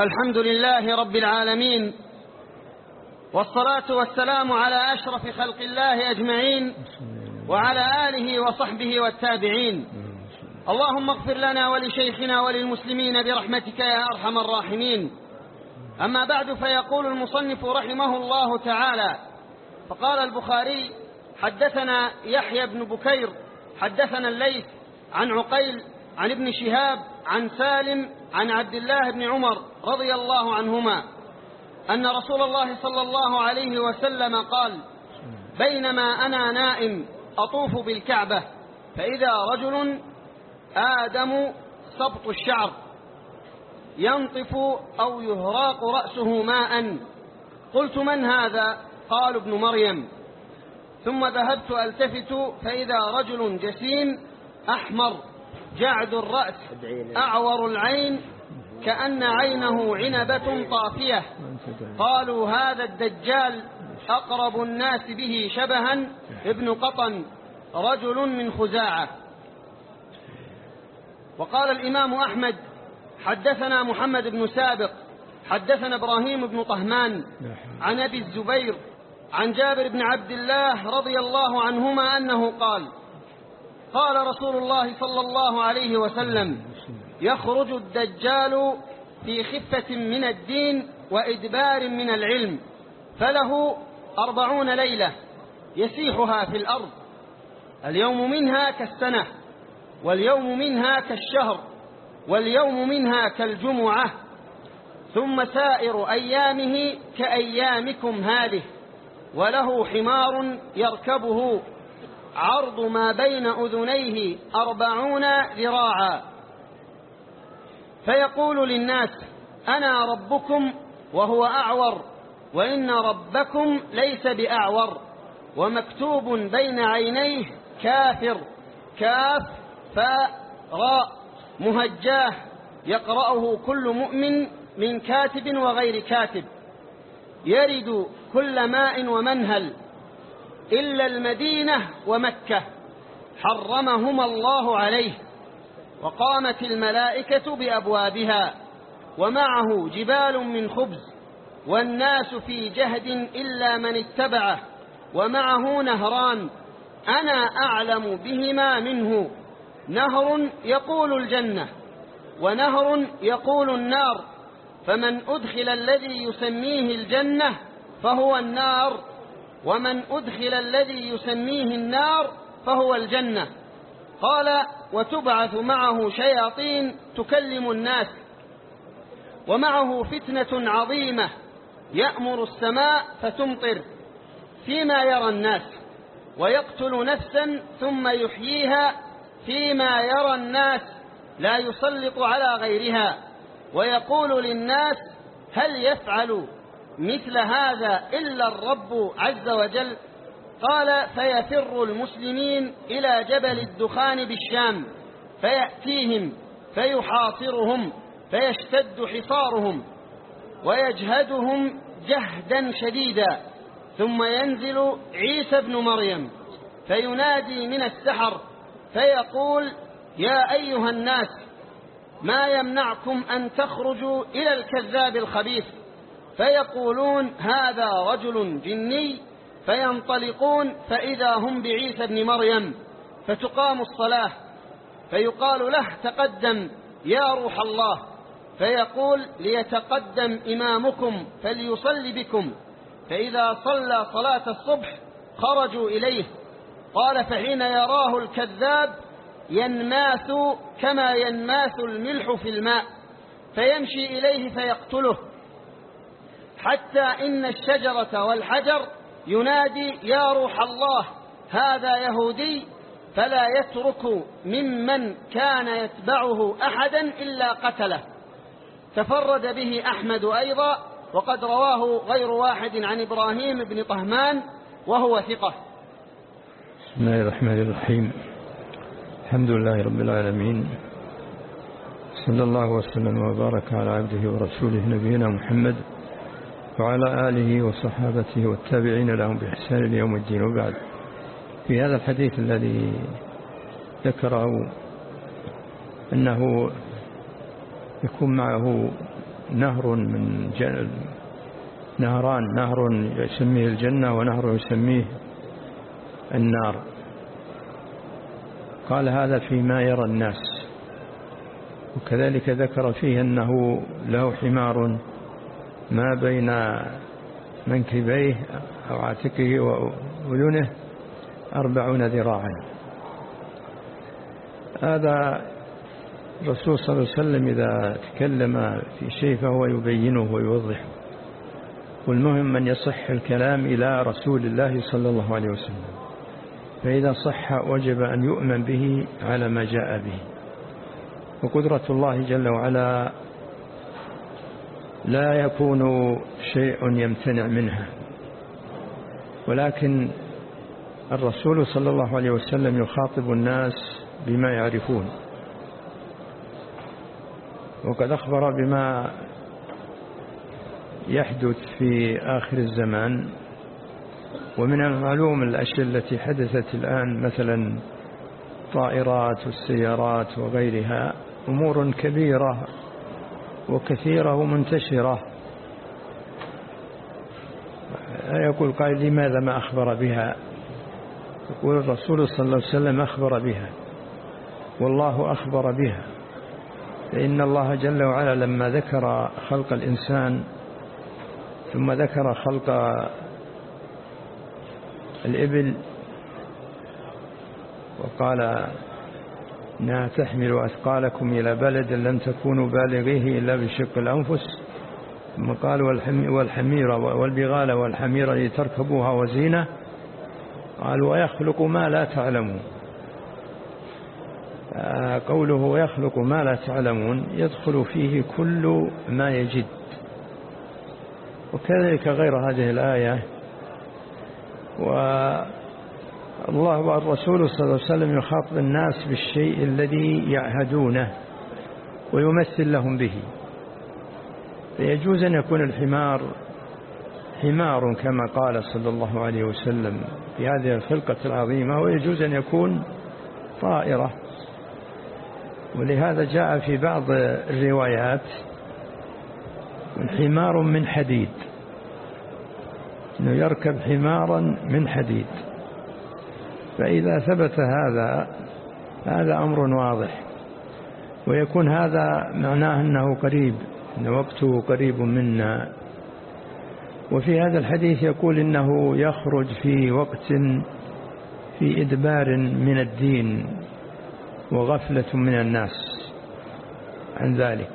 الحمد لله رب العالمين والصلاة والسلام على أشرف خلق الله أجمعين وعلى آله وصحبه والتابعين. اللهم اغفر لنا ولشيخنا وللمسلمين برحمتك يا أرحم الراحمين. أما بعد فيقول المصنف رحمه الله تعالى فقال البخاري حدثنا يحيى بن بكير حدثنا الليث عن عقيل عن ابن شهاب عن سالم عن عبد الله بن عمر رضي الله عنهما أن رسول الله صلى الله عليه وسلم قال بينما أنا نائم أطوف بالكعبة فإذا رجل آدم سبط الشعر ينطف أو يهراق رأسه ماء. قلت من هذا؟ قال ابن مريم. ثم ذهبت ألتفت فإذا رجل جسيم أحمر جعد الرأس أعور العين كأن عينه عنبة طافية. قالوا هذا الدجال أقرب الناس به شبها. ابن قطن رجل من خزاعة. وقال الإمام أحمد حدثنا محمد بن سابق حدثنا إبراهيم بن طهمان عن أبي الزبير عن جابر بن عبد الله رضي الله عنهما أنه قال قال رسول الله صلى الله عليه وسلم يخرج الدجال في خفة من الدين وإدبار من العلم فله أربعون ليلة يسيحها في الأرض اليوم منها كالسنة واليوم منها كالشهر واليوم منها كالجمعة ثم سائر أيامه كأيامكم هذه وله حمار يركبه عرض ما بين أذنيه أربعون ذراعا. فيقول للناس أنا ربكم وهو أعور وإن ربكم ليس بأعور ومكتوب بين عينيه كافر كاف فاء راء مهجاه يقرأه كل مؤمن من كاتب وغير كاتب. يرد كل ماء ومنهل. إلا المدينة ومكة. حرمهما الله عليه وقامت الملائكة بأبوابها ومعه جبال من خبز والناس في جهد إلا من اتبعه ومعه نهران أنا أعلم بهما منه. نهر يقول الجنة ونهر يقول النار فمن أدخل الذي يسميه الجنة فهو النار. ومن أدخل الذي يسميه النار فهو الجنة. قال وتبعث معه شياطين تكلم الناس ومعه فتنة عظيمة يأمر السماء فتمطر فيما يرى الناس ويقتل نفسا ثم يحييها فيما يرى الناس لا يسلط على غيرها ويقول للناس هل يفعل مثل هذا إلا الرب عز وجل قال فيفر المسلمين إلى جبل الدخان بالشام فيأتيهم فيحاصرهم فيشتد حصارهم ويجهدهم جهدا شديدا ثم ينزل عيسى بن مريم فينادي من السحر فيقول يا أيها الناس ما يمنعكم أن تخرجوا إلى الكذاب الخبيث؟ فيقولون هذا رجل جني فينطلقون فإذا هم بعيسى بن مريم فتقام الصلاة فيقال له تقدم يا روح الله فيقول ليتقدم إمامكم فليصلي بكم فإذا صلى صلاة الصبح خرجوا إليه قال فحين يراه الكذاب ينماث كما ينماث الملح في الماء فيمشي إليه فيقتله حتى إن الشجرة والحجر ينادي يا روح الله هذا يهودي فلا يترك ممن كان يتبعه أحدا إلا قتله. تفرد به أحمد أيضا وقد رواه غير واحد عن إبراهيم بن طهمان وهو ثقة. بسم الله الرحمن الرحيم. الحمد لله رب العالمين. صلى الله وسلم وبارك على عبده ورسوله نبينا محمد. وعلى آله وصحابته والتابعين لهم بإحسان اليوم الدين. وبعد في هذا الحديث الذي ذكره أنه يكون معه نهر من نهران نهر يسميه الجنة ونهر يسميه النار. قال هذا فيما يرى الناس وكذلك ذكر فيه أنه له حمار ما بين منكبيه أو عاتقه وأذنه أربعون ذراعا. هذا الرسول صلى الله عليه وسلم إذا تكلم في شيء فهو يبينه ويوضحه والمهم من يصح الكلام إلى رسول الله صلى الله عليه وسلم. فإذا صح وجب أن يؤمن به على ما جاء به. وقدرة الله جل وعلا لا يكون شيء يمتنع منها ولكن الرسول صلى الله عليه وسلم يخاطب الناس بما يعرفون. وقد أخبر بما يحدث في آخر الزمان. ومن المعلوم الأشياء التي حدثت الآن مثلا الطائرات والسيارات وغيرها أمور كبيرة وكثيرة ومنتشرة يقول قائل لماذا ما أخبر بها؟ يقول الرسول صلى الله عليه وسلم أخبر بها. والله أخبر بها. فإن الله جل وعلا لما ذكر خلق الإنسان ثم ذكر خلق الإبل وقال إنها تحمل أثقالكم إلى بلد لم تكونوا بالغيه إلا بشق الأنفس. ثم قال والحمير والبغال والحمير لتركبوها وزينة. قال ويخلق ما لا تعلمون. آه، قوله ويخلق ما لا تعلمون يدخل فيه كل ما يجد. وكذلك غير هذه الآية. والله والرسول صلى الله عليه وسلم يخاطب الناس بالشيء الذي يعهدونه ويمثل لهم به. فيجوز أن يكون الحمار حمار كما قال صلى الله عليه وسلم في هذه الخلقة العظيمة ويجوز أن يكون طائرة. ولهذا جاء في بعض الروايات حمار من حديد أنه يركب حمارا من حديد. فإذا ثبت هذا هذا أمر واضح. ويكون هذا معناه أنه قريب أن وقته قريب منا. وفي هذا الحديث يقول إنه يخرج في وقت في إدبار من الدين وغفلة من الناس عن ذلك.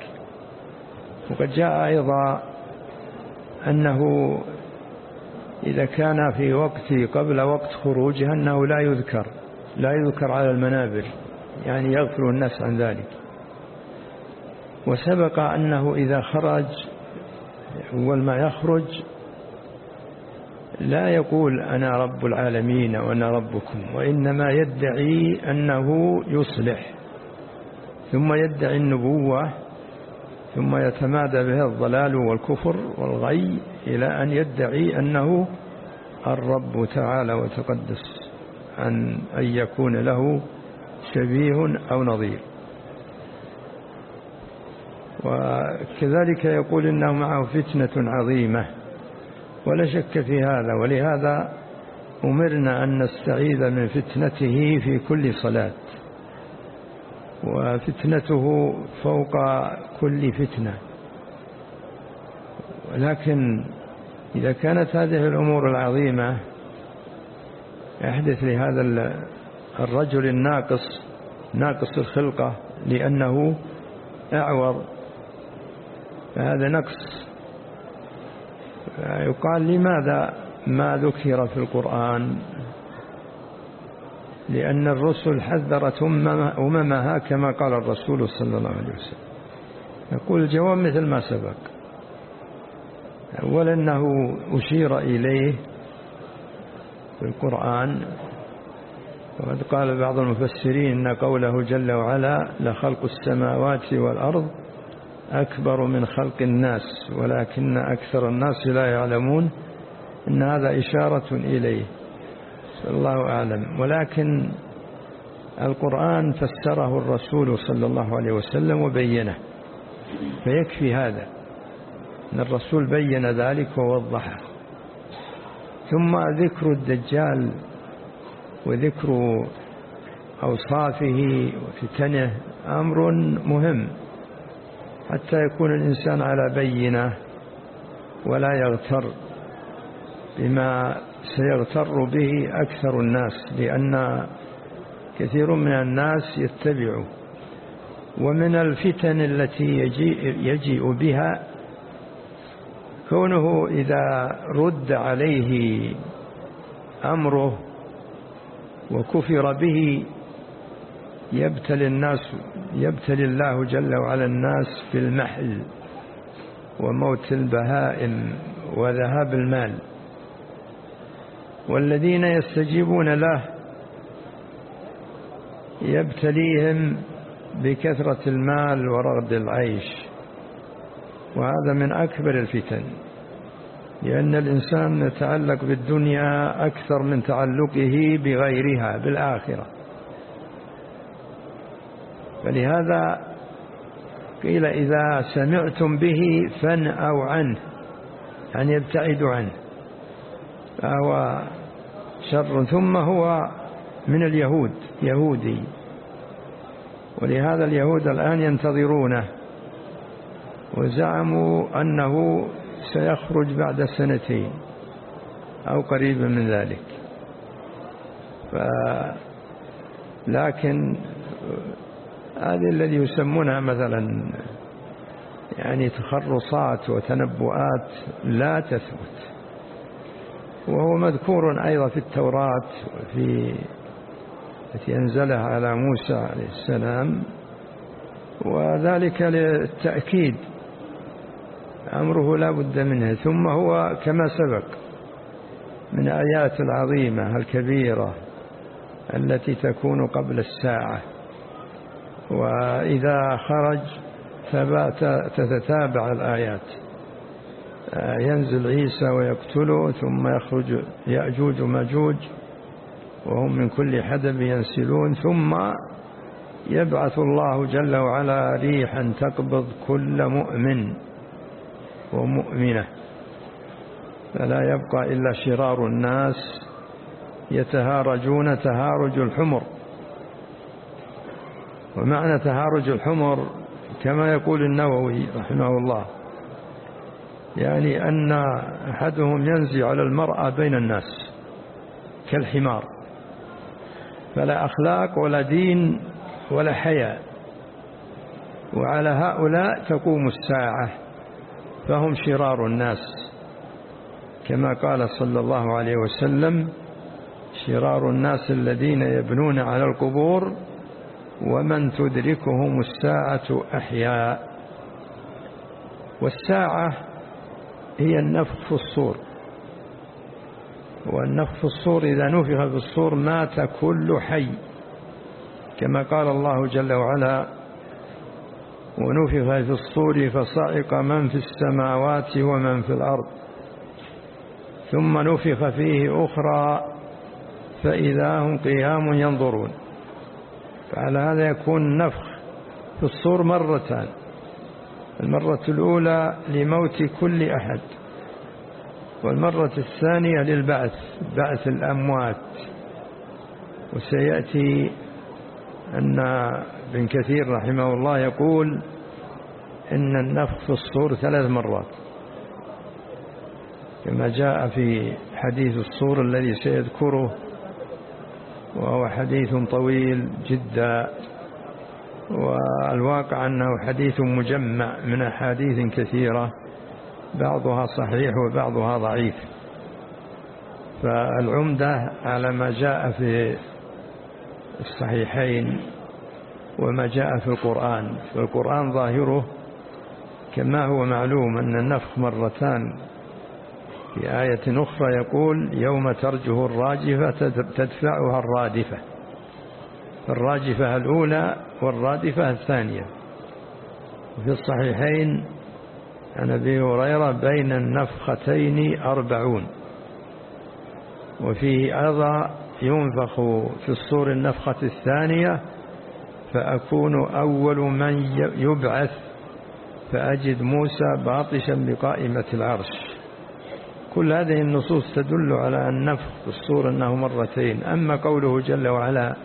وقد جاء أيضا أنه إذا كان في وقت قبل وقت خروجها أنه لا يذكر لا يذكر على المنابر يعني يغفل الناس عن ذلك. وسبق أنه إذا خرج أول ما يخرج لا يقول أنا رب العالمين وأنا ربكم وإنما يدعي أنه يصلح ثم يدعي النبوة ثم يتمادى به الضلال والكفر والغي إلى أن يدعي أنه الرب تعالى وتقدس عن أن يكون له شبيه أو نظير. وكذلك يقول إنه معه فتنة عظيمة ولا شك في هذا ولهذا أمرنا أن نستعيذ من فتنته في كل صلاة. وفتنته فوق كل فتنة. ولكن إذا كانت هذه الأمور العظيمة يحدث لهذا الرجل الناقص ناقص الخلقة لأنه أعور. فهذا نقص. يقال لماذا ما ذكر في القرآن؟ لأن الرسل حذرت أممها كما قال الرسول صلى الله عليه وسلم. يقول الجواب مثل ما سبق. أولا أنه أشير إليه في القرآن وقد قال بعض المفسرين أن قوله جل وعلا لخلق السماوات والأرض أكبر من خلق الناس ولكن أكثر الناس لا يعلمون إن هذا إشارة إليه. الله أعلم. ولكن القرآن فسره الرسول صلى الله عليه وسلم وبينه فيكفي هذا أن الرسول بين ذلك ووضحه. ثم ذكر الدجال وذكر أوصافه وفتنه أمر مهم حتى يكون الإنسان على بينة ولا يغتر بما سيغتر به أكثر الناس لأن كثير من الناس يتبع ومن الفتن التي يجيء, يجيء بها كونه إذا رد عليه أمره وكفر به يبتلي الناس يبتلي الله جل وعلا الناس في المحل وموت البهائم وذهاب المال. والذين يستجيبون له يبتليهم بكثرة المال ورغد العيش. وهذا من أكبر الفتن لأن الإنسان يتعلق بالدنيا أكثر من تعلقه بغيرها بالآخرة. فلهذا قيل إذا سمعتم به فانأوا عنه أن يبتعدوا عنه. فهو شر ثم هو من اليهود يهودي. ولهذا اليهود الآن ينتظرونه. وزعموا أنه سيخرج بعد سنتين أو قريبا من ذلك. ف لكن هذه الذي يسمونها مثلا يعني تخرصات وتنبؤات لا تثبت. وهو مذكور أيضا في التوراة وفي التي أنزلها على موسى عليه السلام وذلك للتأكيد. أمره لا بد منه. ثم هو كما سبق من آيات العظيمة الكبيرة التي تكون قبل الساعة. وإذا خرج تتتابع الآيات. ينزل عيسى ويقتله ثم يخرج يأجوج وماجوج وهم من كل حدب ينسلون ثم يبعث الله جل وعلا ريحا تقبض كل مؤمن ومؤمنة. فلا يبقى إلا شرار الناس يتهارجون تهارج الحمر. ومعنى تهارج الحمر كما يقول النووي رحمه الله يعني أن أحدهم ينزي على المرأة بين الناس كالحمار. فلا أخلاق ولا دين ولا حياء. وعلى هؤلاء تقوم الساعة. فهم شرار الناس. كما قال صلى الله عليه وسلم شرار الناس الذين يبنون على القبور ومن تدركهم الساعة أحياء. والساعة هي النفخ في الصور. والنفخ في الصور إذا نفخ في الصور مات كل حي كما قال الله جل وعلا ونفخ في الصور فصعق من في السماوات ومن في الأرض. ثم نفخ فيه أخرى فإذا هم قيام ينظرون. فعلى هذا يكون نفخ في الصور مرتان. المرة الأولى لموت كل أحد والمرة الثانية للبعث بعث الأموات. وسيأتي أن ابن كثير رحمه الله يقول إن النفخ في الصور ثلاث مرات. كما جاء في حديث الصور الذي سيذكره وهو حديث طويل جدا. والواقع أنه حديث مجمع من أحاديث كثيرة بعضها صحيح وبعضها ضعيف. فالعمدة على ما جاء في الصحيحين وما جاء في القرآن. فالقرآن ظاهره كما هو معلوم أن النفخ مرتان. في آية أخرى يقول يوم ترجه الراجفة تدفعها الرادفة. الراجفة الأولى والرادفة الثانية. وفي الصحيحين عن أبي هريرة بين النفختين أربعون. وفيه أيضا ينفخ في الصور النفخة الثانية فأكون أول من يبعث فأجد موسى باطشا بقائمة العرش. كل هذه النصوص تدل على النفخ في الصور أنه مرتين. أما قوله جل وعلا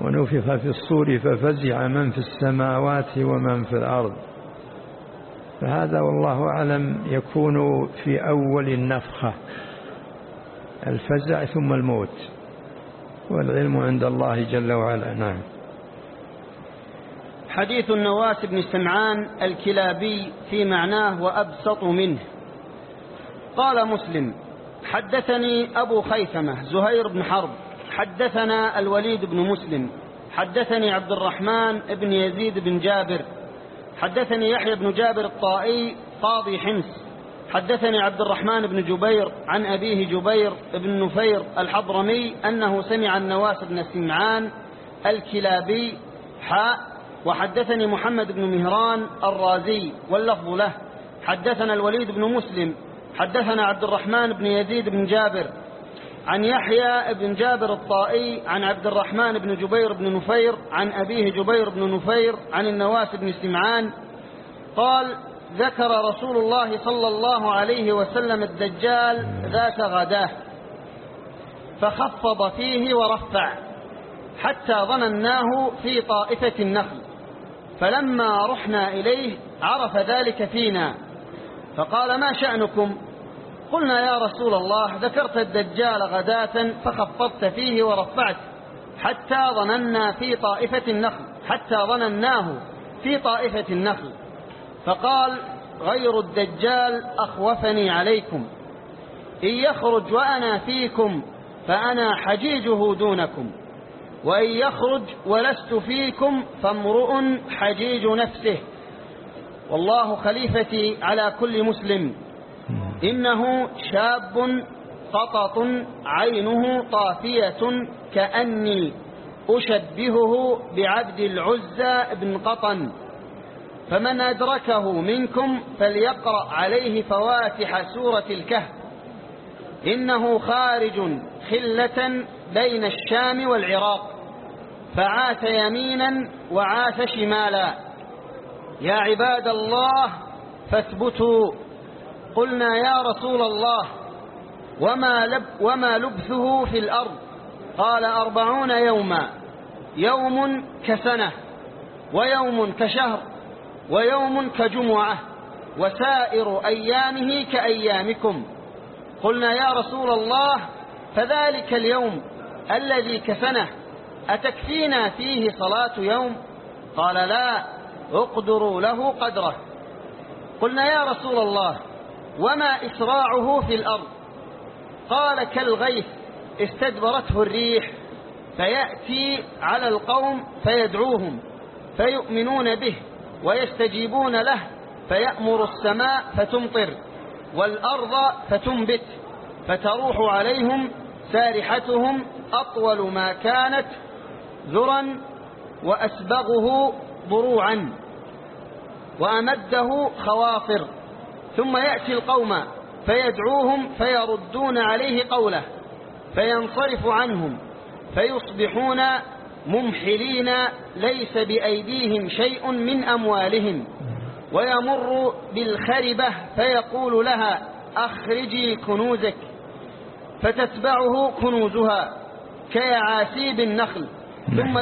ونفخ في الصور ففزع من في السماوات ومن في الأرض. فهذا والله أعلم يكون في أول النفخة الفزع ثم الموت والعلم عند الله جل وعلا. نعم. حديث النواس بن سمعان الكلابي في معناه وأبسط منه. قال مسلم حدثني أبو خيثمة زهير بن حرب حدثنا الوليد بن مسلم حدثني عبد الرحمن بن يزيد بن جابر حدثني يحيى بن جابر الطائي قاضي حمص حدثني عبد الرحمن بن جبير عن أبيه جبير بن نفير الحضرمي أنه سمع النواس بن سمعان الكلابي حاء وحدثني محمد بن مهران الرازي واللفظ له حدثنا الوليد بن مسلم حدثنا عبد الرحمن بن يزيد بن جابر عن يحيى بن جابر الطائي عن عبد الرحمن بن جبير بن نفير عن أبيه جبير بن نفير عن النواس بن سمعان قال ذكر رسول الله صلى الله عليه وسلم الدجال ذات غداة فخفض فيه ورفع حتى ظنناه في طائفة النخل فلما رحنا إليه عرف ذلك فينا فقال ما شأنكم؟ قلنا يا رسول الله ذكرت الدجال غداة فخفضت فيه ورفعت حتى ظننا في طائفة النخل حتى ظنناه في طائفة النخل. فقال غير الدجال أخوفني عليكم. إن يخرج وأنا فيكم فأنا حجيجه دونكم وإن يخرج ولست فيكم فامرؤ حجيج نفسه. والله خليفتي على كل مسلم. إنه شاب قطط عينه طافية كأني أشبهه بعبد العزى بن قطن. فمن أدركه منكم فليقرأ عليه فواتح سورة الكهف. إنه خارج خلة بين الشام والعراق. فعاث يمينا وعاث شمالا. يا عباد الله فاثبتوا قلنا يا رسول الله وما, لب وما لبثه في الأرض؟ قال أربعون يوما يوم كسنة ويوم كشهر ويوم كجمعة وسائر أيامه كأيامكم. قلنا يا رسول الله فذلك اليوم الذي كسنة أتكفينا فيه صلاة يوم؟ قال لا اقدروا له قدره. قلنا يا رسول الله وما إسراعه في الأرض. قال كالغيث استدبرته الريح فيأتي على القوم فيدعوهم فيؤمنون به ويستجيبون له فيأمر السماء فتمطر والأرض فتنبت فتروح عليهم سارحتهم أطول ما كانت ذرا وأسبغه ضروعا وأمده خواصر. ثم يأتي القوم فيدعوهم فيردون عليه قوله فينصرف عنهم فيصبحون ممحلين ليس بأيديهم شيء من أموالهم ويمر بالخربة فيقول لها أخرجي كنوزك فتتبعه كنوزها كيعاسيب النخل ثم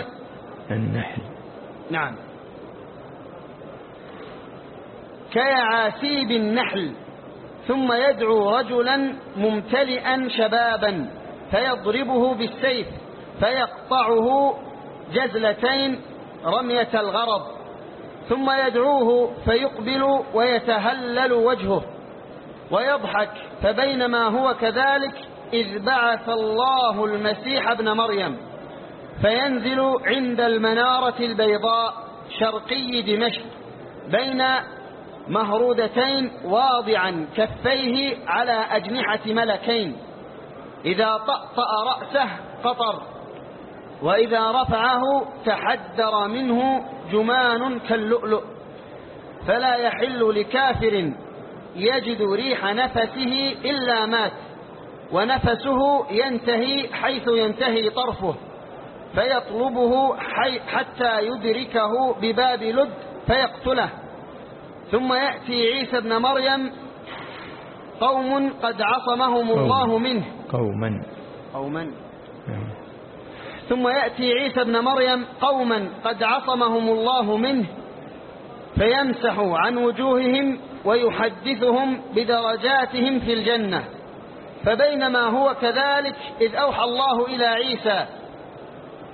النحل. نعم. كيعاسيب النحل ثم يدعو رجلا ممتلئا شبابا فيضربه بالسيف فيقطعه جزلتين رمية الغرض ثم يدعوه فيقبل ويتهلل وجهه ويضحك فبينما هو كذلك إذ بعث الله المسيح ابن مريم فينزل عند المنارة البيضاء شرقي دمشق بين مهرودتين واضعا كفيه على أجنحة ملكين. إذا طأطأ رأسه قطر وإذا رفعه تحدر منه جمان كاللؤلؤ. فلا يحل لكافر يجد ريح نفسه إلا مات ونفسه ينتهي حيث ينتهي طرفه فيطلبه حتى يدركه بباب لد فيقتله. ثم يأتي عيسى ابن مريم قوم قد عصمهم الله منه. قوما. قوما. نعم. ثم يأتي عيسى ابن مريم قوما قد عصمهم الله منه فيمسح عن وجوههم ويحدثهم بدرجاتهم في الجنة. فبينما هو كذلك إذ أوحى الله إلى عيسى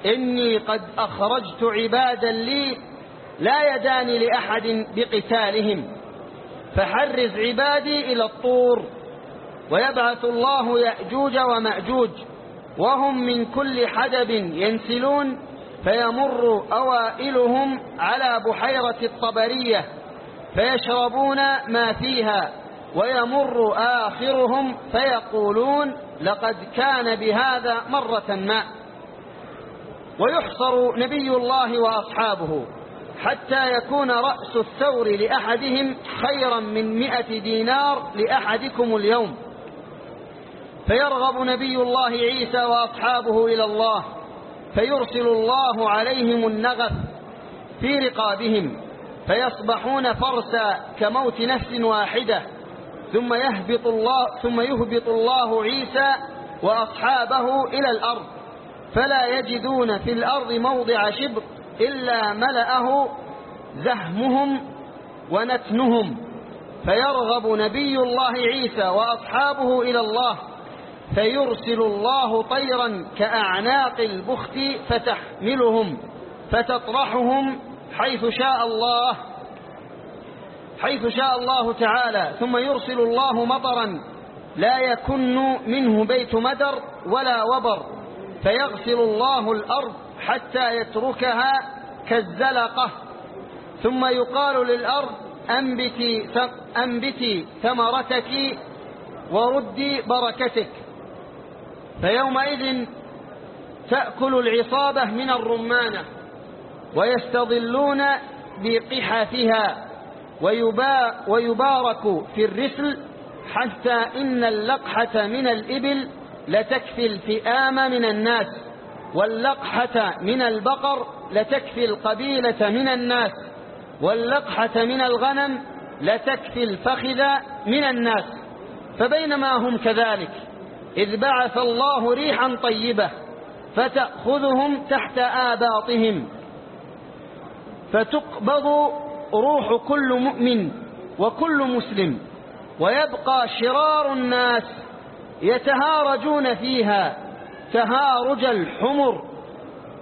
إني قد أخرجت عبادا لي لا يدان لأحد بقتالهم فحرز عبادي إلى الطور ويبعث الله يأجوج ومأجوج وهم من كل حدب ينسلون فيمر أوائلهم على بحيرة الطبرية فيشربون ما فيها ويمر آخرهم فيقولون لقد كان بهذا مرة ما. ويحصر نبي الله وأصحابه. حتى يكون رأس الثور لأحدهم خيرا من مئة دينار لأحدكم اليوم. فيرغب نبي الله عيسى وأصحابه إلى الله فيرسل الله عليهم النغف في رقابهم فيصبحون فرسا كموت نفس واحدة. ثم يهبط الله ثم يهبط الله عيسى وأصحابه إلى الأرض فلا يجدون في الأرض موضع شبر. إلا ملأه زهمهم ونتنهم فيرغب نبي الله عيسى وأصحابه إلى الله فيرسل الله طيرا كأعناق البخت فتحملهم فتطرحهم حيث شاء الله حيث شاء الله تعالى ثم يرسل الله مطرا لا يكن منه بيت مدر ولا وبر فيغسل الله الأرض حتى يتركها كالزلقة. ثم يقال للأرض أنبتي, أنبتي ثمرتك وردي بركتك. فيومئذ تأكل العصابة من الرمانة ويستظلون بقحافها ويبا ويبارك في الرسل حتى إن اللقحة من الإبل لتكفي الفئام من الناس. واللقحة من البقر لتكفي القبيلة من الناس واللقحة من الغنم لتكفي الفخذ من الناس. فبينما هم كذلك إذ بعث الله ريحا طيبة فتأخذهم تحت آباطهم فتقبض روح كل مؤمن وكل مسلم ويبقى شرار الناس يتهارجون فيها. تهارج الحمر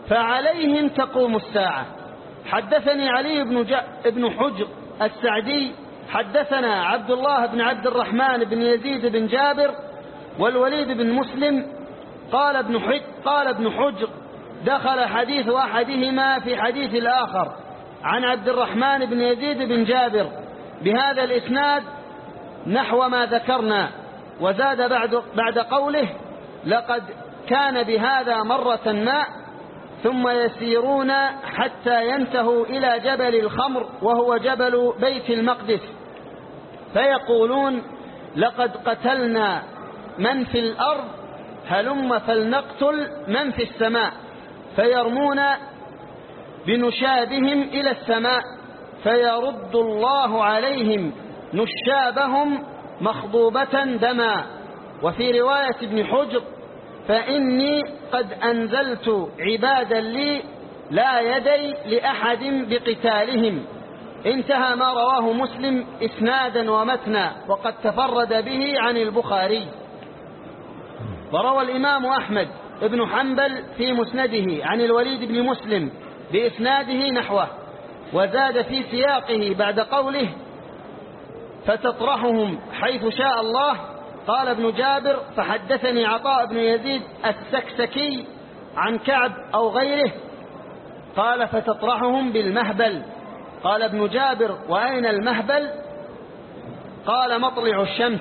فعليهم تقوم الساعة. حدثني علي بن, بن حجر السعدي حدثنا عبد الله بن عبد الرحمن بن يزيد بن جابر والوليد بن مسلم قال ابن حج قال ابن حجر دخل حديث أحدهما في حديث الآخر عن عبد الرحمن بن يزيد بن جابر. بهذا الإسناد نحو ما ذكرنا وزاد بعد, بعد قوله لقد كان بهذا مرة ما ثم يسيرون حتى ينتهوا إلى جبل الخمر وهو جبل بيت المقدس. فيقولون لقد قتلنا من في الأرض هلم فلنقتل من في السماء. فيرمون بنشابهم إلى السماء فيرد الله عليهم نشابهم مخضوبة دما. وفي رواية ابن حجر فإني قد أنزلت عبادا لي لا يدان لأحد بقتالهم. انتهى ما رواه مسلم إسنادا ومتنا وقد تفرد به عن البخاري. وروى الإمام أحمد بن حنبل في مسنده عن الوليد بن مسلم بإسناده نحوه وزاد في سياقه بعد قوله فتطرحهم حيث شاء الله قال ابن جابر فحدثني عطاء بن يزيد السكسكي عن كعب أو غيره قال فتطرحهم بالمهبل. قال ابن جابر وأين المهبل؟ قال مطلع الشمس.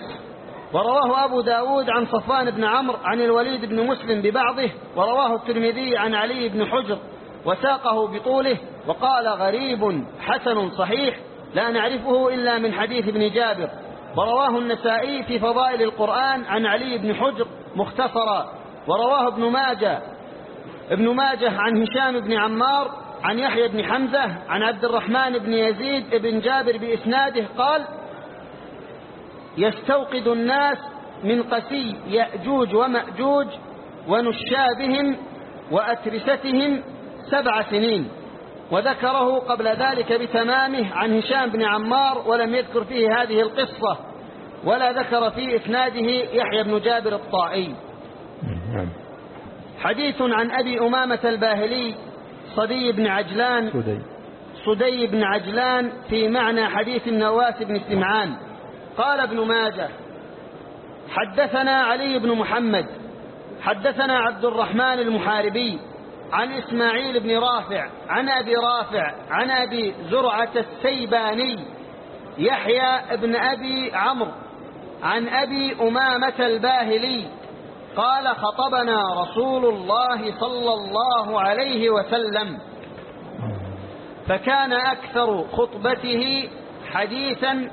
ورواه أبو داود عن صفوان بن عمرو عن الوليد بن مسلم ببعضه ورواه الترمذي عن علي بن حجر وساقه بطوله وقال غريب حسن صحيح لا نعرفه إلا من حديث ابن جابر. ورواه النسائي في فضائل القرآن عن علي بن حجر مختصرا. ورواه ابن ماجه ابن ماجه عن هشام بن عمار عن يحيى بن حمزة عن عبد الرحمن بن يزيد بن جابر بإسناده قال يستوقد الناس من قسي يأجوج ومأجوج ونشابهم وأترستهم سبع سنين. وذكره قبل ذلك بتمامه عن هشام بن عمار ولم يذكر فيه هذه القصة ولا ذكر في إسناده يحيى بن جابر الطائي نعم. حديث عن أبي أمامة الباهلي صدي بن عجلان سدي صدي بن عجلان في معنى حديث النواس بن سمعان. قال ابن ماجه حدثنا علي بن محمد حدثنا عبد الرحمن المحاربي عن إسماعيل بن رافع عن أبي رافع عن أبي زرعة السيباني يحيى بن أبي عمرو عن أبي أمامة الباهلي قال خطبنا رسول الله صلى الله عليه وسلم. فكان أكثر خطبته حديثا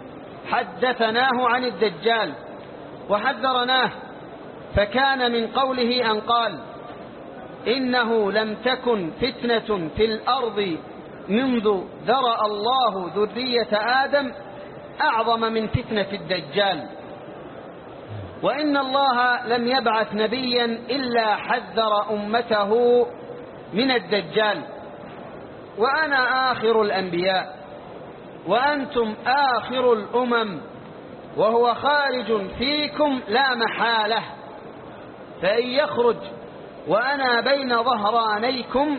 حدثناه عن الدجال وحذرناه فكان من قوله أن قال إنه لم تكن فتنة في الأرض منذ ذرأ الله ذرية آدم أعظم من فتنة الدجال. وإن الله لم يبعث نبيا إلا حذر أمته من الدجال. وأنا آخر الأنبياء وأنتم آخر الأمم وهو خارج فيكم لا محالة. فإن يخرج وأنا بين ظهرانيكم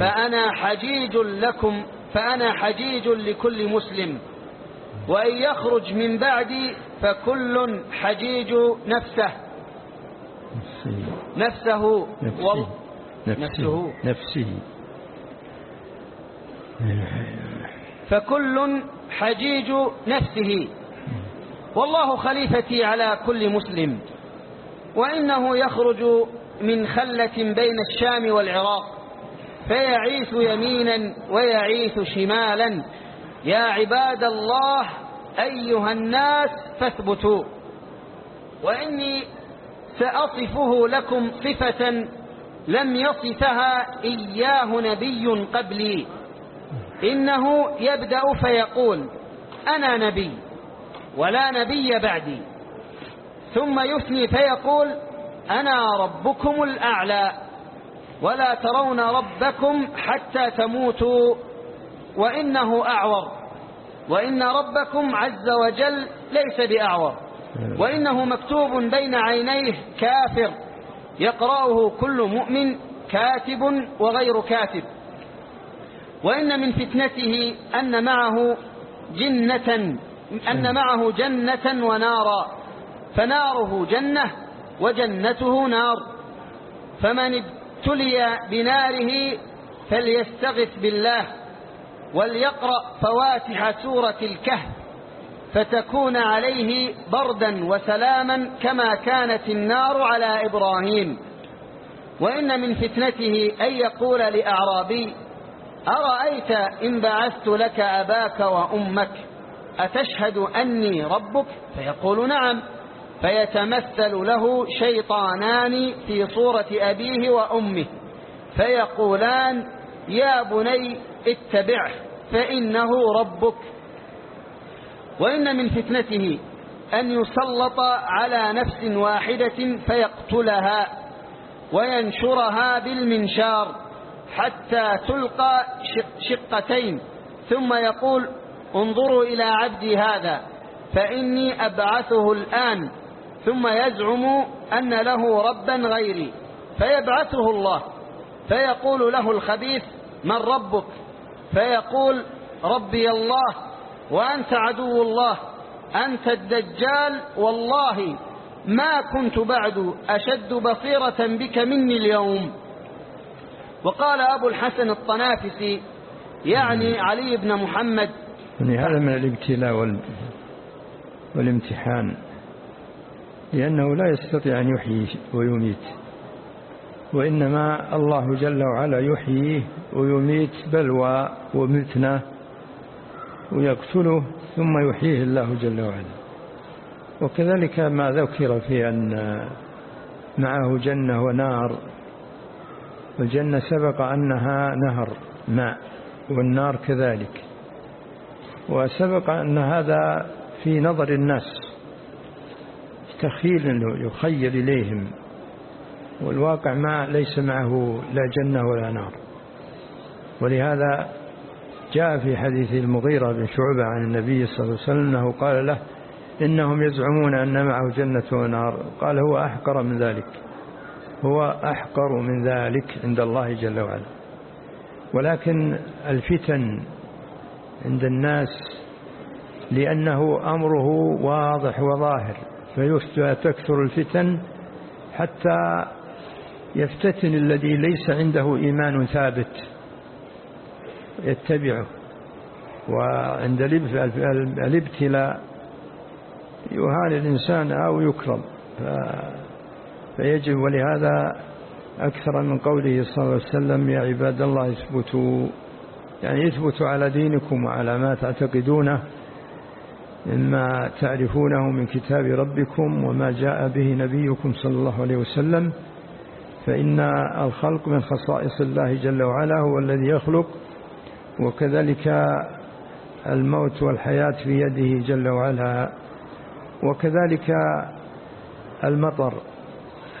فأنا حجيج لكم فأنا حجيج لكل مسلم. وإن يخرج من بعدي فكل حجيج نفسه. نفسه. نفسه. نفسه. نفسه. فكل حجيج نفسه. والله خليفتي على كل مسلم. وإنه يخرج من خلة بين الشام والعراق فيعيث يمينا ويعيث شمالا. يا عباد الله أيها الناس فاثبتوا. وإني سأصفه لكم صفة لم يصفها إياه نبي قبلي. إنه يبدأ فيقول أنا نبي ولا نبي بعدي. ثم يثني فيقول أنا ربكم الأعلى ولا ترون ربكم حتى تموتوا وإنه أعور. وإن ربكم عز وجل ليس بأعور. وإنه مكتوب بين عينيه كافر يقرأه كل مؤمن كاتب وغير كاتب. وإن من فتنته أن معه جنة أن معه جنة ونارا فناره جنة وجنته نار. فمن ابتلي بناره فليستغث بالله وليقرأ فواتح سورة الكهف فتكون عليه بردا وسلاما كما كانت النار على إبراهيم. وإن من فتنته أن يقول لأعرابي أرأيت إن بعثت لك أباك وأمك أتشهد أني ربك؟ فيقول نعم. فيتمثل له شيطانان في صورة أبيه وأمه فيقولان يا بني اتبعه فإنه ربك. وإن من فتنته أن يسلط على نفس واحدة فيقتلها وينشرها بالمنشار حتى تلقى شقتين ثم يقول انظروا إلى عبدي هذا فإني أبعثه الآن. ثم يزعم أن له ربا غيري فيبعثه الله فيقول له الخبيث من ربك؟ فيقول ربي الله وأنت عدو الله أنت الدجال والله ما كنت بعد أشد بصيرة بك مني اليوم. وقال أبو الحسن الطنافسي يعني علي بن محمد. يعني هذا من الابتلاء وال... والامتحان. لأنه لا يستطيع أن يحيي ويميت. وإنما الله جل وعلا يحييه ويميت بلوى ومتنة ويقتله ثم يحييه الله جل وعلا. وكذلك ما ذكر في أن معه جنة ونار الجنة سبق أنها نهر ماء والنار كذلك. وسبق أن هذا في نظر الناس. تخيل يخيل إليهم والواقع ما ليس معه لا جنة ولا نار. ولهذا جاء في حديث المغيرة بن شعبة عن النبي صلى الله عليه وسلم أنه قال له إنهم يزعمون أن معه جنة ونار. قال هو أحقر من ذلك هو أحقر من ذلك عند الله جل وعلا. ولكن الفتن عند الناس لأنه أمره واضح وظاهر. فتكثر الفتن حتى يفتتن الذي ليس عنده إيمان ثابت يتبعه. وعند الإبتلاء يهان الإنسان أو يكرم. فيجب ولهذا أكثر من قوله صلى الله عليه وسلم يا عباد الله اثبتوا. يعني اثبتوا على دينكم وعلى ما تعتقدونه. مما تعرفونه من كتاب ربكم وما جاء به نبيكم صلى الله عليه وسلم فإن الخلق من خصائص الله جل وعلا هو الذي يخلق وكذلك الموت والحياة في يده جل وعلا وكذلك المطر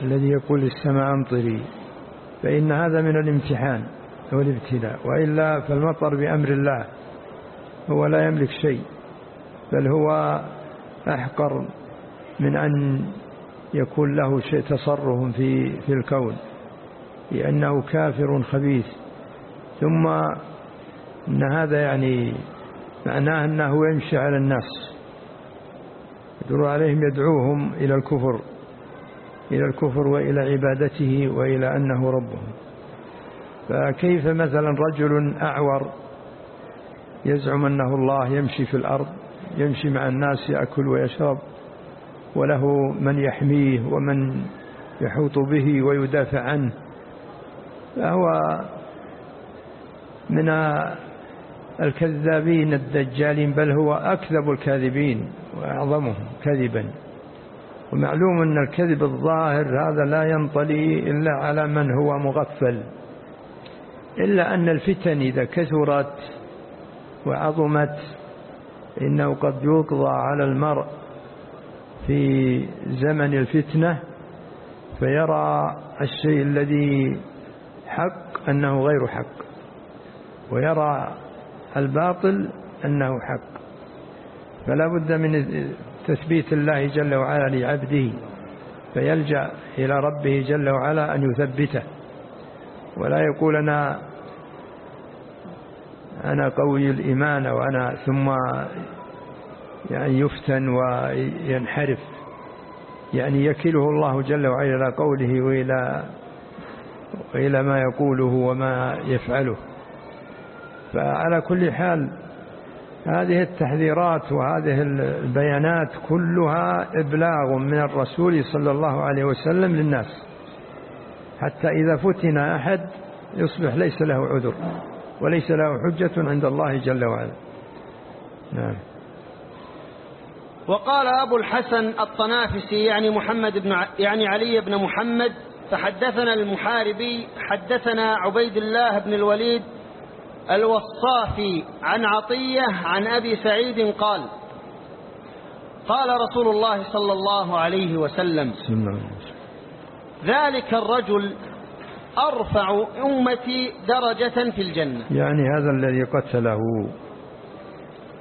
الذي يقول السماء أمطري فإن هذا من الامتحان والابتلاء وإلا فالمطر بأمر الله هو لا يملك شيء. بل هو أحقر من أن يكون له شيء تصرف في في الكون لأنه كافر خبيث. ثم إن هذا يعني معناه أنه يمشي على الناس يدعو عليهم يدعوهم إلى الكفر إلى الكفر وإلى عبادته وإلى أنه ربهم. فكيف مثلا رجل أعور يزعم أنه الله يمشي في الأرض يمشي مع الناس يأكل ويشرب وله من يحميه ومن يحوط به ويدافع عنه. فهو من الكذابين الدجالين بل هو أكذب الكاذبين وأعظمهم كذبا. ومعلوم أن الكذب الظاهر هذا لا ينطلي إلا على من هو مغفل إلا أن الفتن إذا كثرت وعظمت إنه قد يقضى على المرء في زمن الفتنة فيرى الشيء الذي حق أنه غير حق ويرى الباطل أنه حق. فلا بد من تثبيت الله جل وعلا لعبده فيلجأ إلى ربه جل وعلا أن يثبته. ولا يقول أنا أنا قوي الإيمان وأنا ثم يعني يفتن وينحرف. يعني يكله الله جل وعلا إلى قوله وإلى وإلى ما يقوله وما يفعله. فعلى كل حال هذه التحذيرات وهذه البيانات كلها إبلاغ من الرسول صلى الله عليه وسلم للناس. حتى إذا فتن أحد يصبح ليس له عذر. وليس له حجة عند الله جل وعلا. نعم. وقال أبو الحسن الطنافسي يعني محمد بن يعني علي بن محمد فحدثنا المحاربي حدثنا عبيد الله بن الوليد الوصافي عن عطية عن أبي سعيد قال قال رسول الله صلى الله عليه وسلم ذلك الرجل أرفع أمتي درجة في الجنة. يعني هذا الذي قتله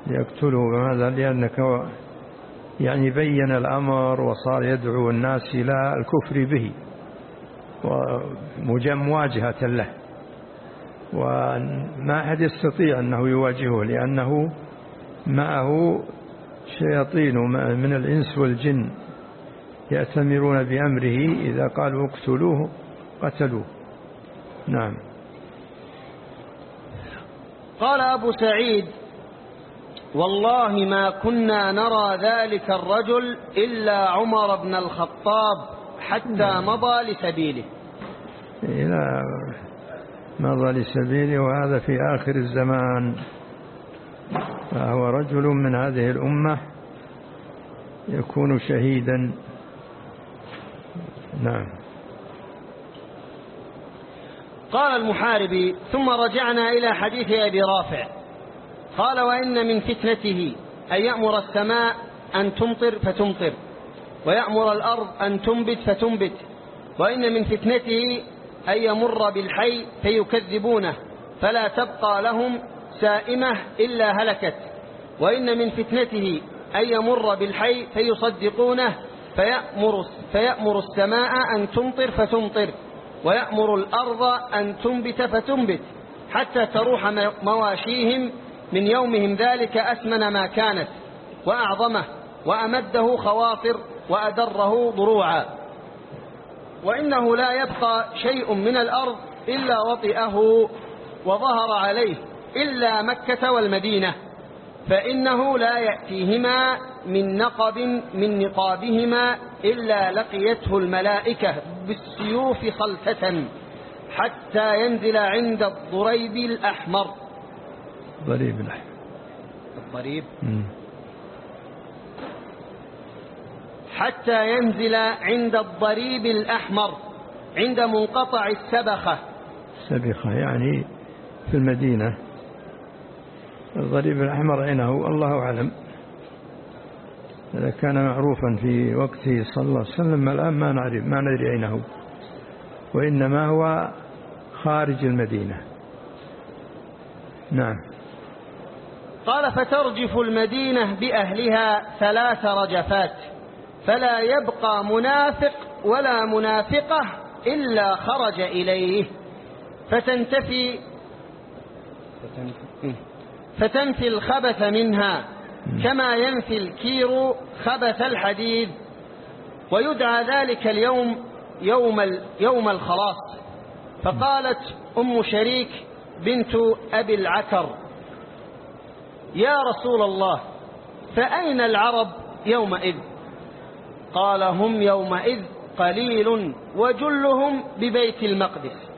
يقتله هذا لأنك يعني بين الأمر وصار يدعو الناس إلى الكفر به ومواجهة له. وما أحد يستطيع أنه يواجهه لأنه معه شياطين من الإنس والجن يأتمرون بأمره إذا قالوا اقتلوه قتلوه. نعم. قال أبو سعيد والله ما كنا نرى ذلك الرجل إلا عمر بن الخطاب حتى نعم. مضى لسبيله. إلى مضى لسبيله وهذا في آخر الزمان. فهو رجل من هذه الأمة يكون شهيدا. نعم. قال المحاربي ثم رجعنا إلى حديث أبي رافع. قال وإن من فتنته أن يأمر السماء أن تمطر فتمطر ويأمر الأرض أن تنبت فتنبت وإن من فتنته أن يمر بالحي فيكذبونه فلا تبقى لهم سائمة إلا هلكت وإن من فتنته أن يمر بالحي فيصدقونه فيأمر, فيأمر السماء أن تمطر فتمطر. ويأمر الأرض أن تنبت فتنبت حتى تروح مواشيهم من يومهم ذلك أثمن ما كانت وأعظمه وأمده خواطر وأدره ضروعا. وإنه لا يبقى شيء من الأرض إلا وطئه وظهر عليه إلا مكة والمدينة. فإنه لا يأتيهما من نقب من نقابهما إلا لقيته الملائكة بالسيوف خلفة حتى ينزل عند الضريب الأحمر. ضريب الأحمر. الضريب. حتى ينزل عند الضريب الأحمر عند منقطع السبخة. السبخة يعني في المدينة. الضريب الأحمر عينه الله أعلم. إذا كان معروفا في وقته صلى الله عليه وسلم الآن ما نعرف ما ندري أين هو وإنما هو خارج المدينة. نعم. قال فترجف المدينة بأهلها ثلاث رجفات فلا يبقى منافق ولا منافقة إلا خرج إليه. فتنتفي. فتنفي الخبث منها كما ينفي الكير خبث الحديد. ويدعى ذلك اليوم يوم, يوم الخلاص. فقالت أم شريك بنت أبي العكر يا رسول الله فأين العرب يومئذ؟ قال هم يومئذ قليل وجلهم ببيت المقدس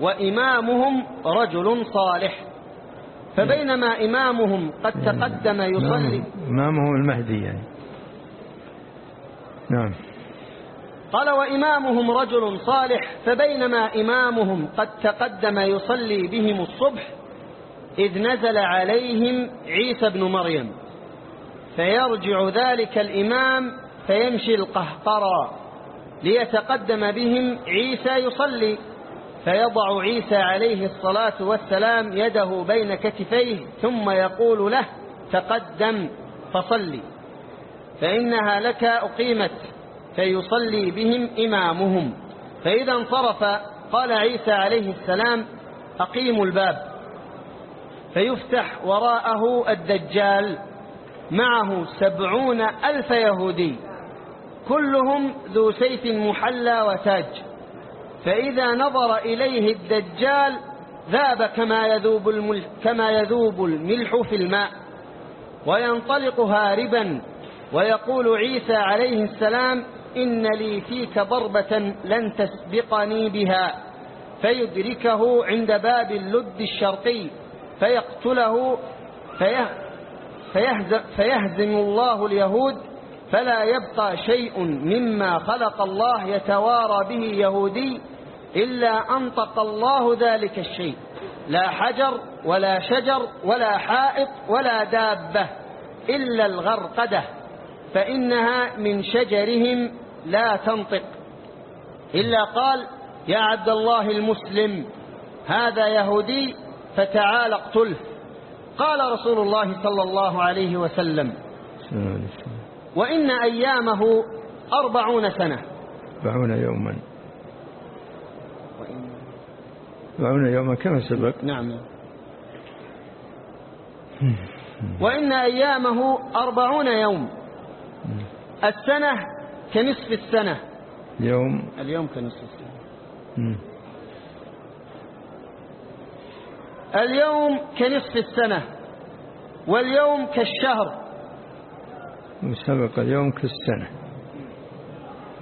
وإمامهم رجل صالح. فبينما إمامهم قد تقدم يصلي. إمامهم المهدي يعني. نعم. قال وإمامهم رجل صالح فبينما إمامهم قد تقدم يصلي بهم الصبح إذ نزل عليهم عيسى بن مريم. فيرجع ذلك الإمام فيمشي القهقرى ليتقدم بهم عيسى يصلي. فيضع عيسى عليه الصلاة والسلام يده بين كتفيه ثم يقول له تقدم فصلي. فإنها لك أقيمت فيصلي بهم إمامهم. فإذا انصرف قال عيسى عليه السلام أقيموا الباب. فيفتح وراءه الدجال معه سبعون ألف يهودي كلهم ذو سيف محلى وتاج. فإذا نظر إليه الدجال ذاب كما يذوب, الملح كما يذوب الملح في الماء وينطلق هاربا ويقول عيسى عليه السلام إن لي فيك ضربة لن تسبقني بها فيدركه عند باب اللد الشرقي فيقتله فيهزم, فيهزم الله اليهود فلا يبقى شيء مما خلق الله يتوارى به يهودي إلا أنطق الله ذلك الشيء. لا حجر ولا شجر ولا حائط ولا دابة إلا الغرقدة فإنها من شجرهم لا تنطق. إلا قال يا عبد الله المسلم هذا يهودي فتعال اقتله. قال رسول الله صلى الله عليه وسلم وإن أيامه أربعون سنة. أربعون يوما. أربعون يوما كما سبق. نعم. وإن أيامه أربعون يوم. السنة كنصف السنة. يوم. اليوم كنصف السنة. اليوم كنصف السنة. واليوم كالشهر. وسبق اليوم كالسنة.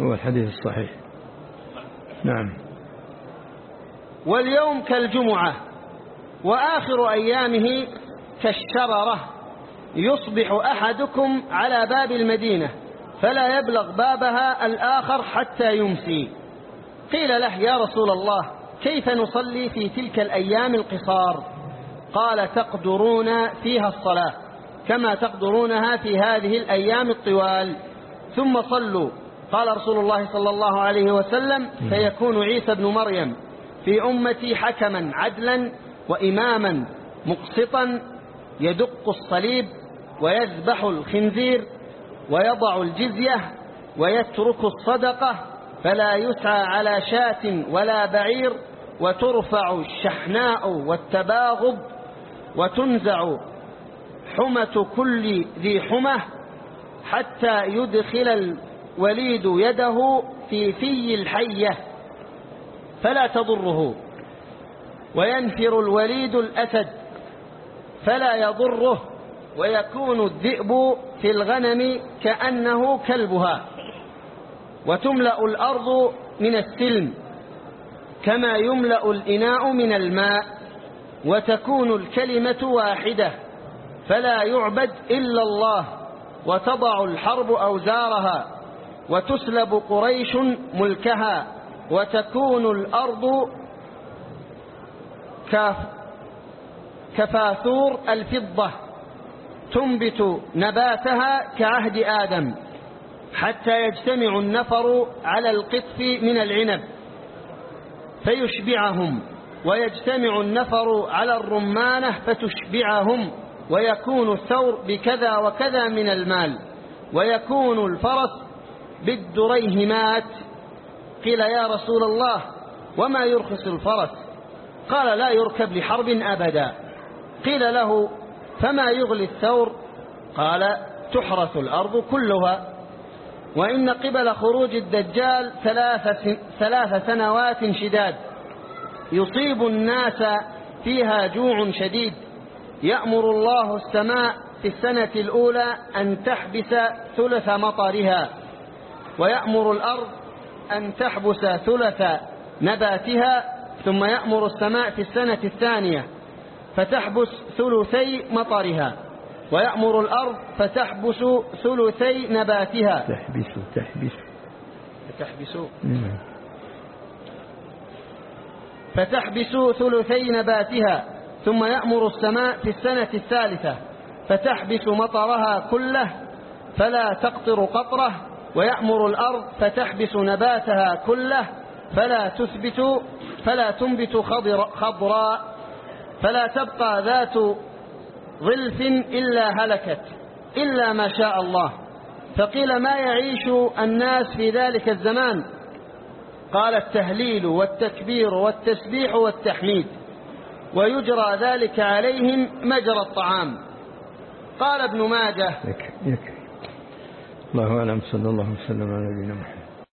هو الحديث الصحيح. نعم. واليوم كالجمعة وآخر أيامه كالشررة يصبح أحدكم على باب المدينة فلا يبلغ بابها الآخر حتى يمسي. قيل له يا رسول الله كيف نصلي في تلك الأيام القصار؟ قال تقدرون فيها الصلاة كما تقدرونها في هذه الأيام الطوال. ثم صلوا. قال رسول الله صلى الله عليه وسلم فيكون عيسى بن مريم في أمتي حكما عدلا وإماما مقسطا يدق الصليب ويذبح الخنزير ويضع الجزية ويترك الصدقة فلا يسعى على شاة ولا بعير وترفع الشحناء والتباغض وتنزع حمة كل ذي حمة حتى يدخل الوليد يده في في الحية فلا تضره. وينفر الوليد الأسد فلا يضره. ويكون الذئب في الغنم كأنه كلبها. وتملأ الأرض من السلم كما يملأ الإناء من الماء. وتكون الكلمة واحدة فلا يعبد إلا الله. وتضع الحرب أوزارها وتسلب قريش ملكها. وتكون الأرض كفاثور الفضة تنبت نباتها كعهد آدم حتى يجتمع النفر على القطف من العنب فيشبعهم ويجتمع النفر على الرمانة فتشبعهم ويكون الثور بكذا وكذا من المال ويكون الفرس بالدريهمات قيل يا رسول الله وما يرخص الفرس؟ قال لا يركب لحرب أبدا. قيل له فما يغلي الثور؟ قال تحرث الأرض كلها. وإن قبل خروج الدجال ثلاث, ثلاث سنوات شداد. يصيب الناس فيها جوع شديد. يأمر الله السماء في السنة الأولى أن تحبس ثلث مطرها. ويأمر الأرض أن تحبس ثلث نباتها ثم يأمر السماء في السنة الثانية فتحبس ثلثي مطرها ويأمر الأرض فتحبس ثلثي نباتها. تحبس تحبس. تحبس فتحبس ثلثي نباتها ثم يأمر السماء في السنة الثالثة فتحبس مطرها كله فلا تقطر قطرة ويأمر الأرض فتحبس نباتها كله فلا تثبت فلا تنبت خضراء فلا تبقى ذات ظلف إلا هلكت إلا ما شاء الله. فقيل ما يعيش الناس في ذلك الزمان؟ قال التهليل والتكبير والتسبيح والتحميد. ويجرى ذلك عليهم مجرى الطعام. قال ابن ماجه يكفي يكفي الله أعلم. صلى الله وسلم على نبينا محمد.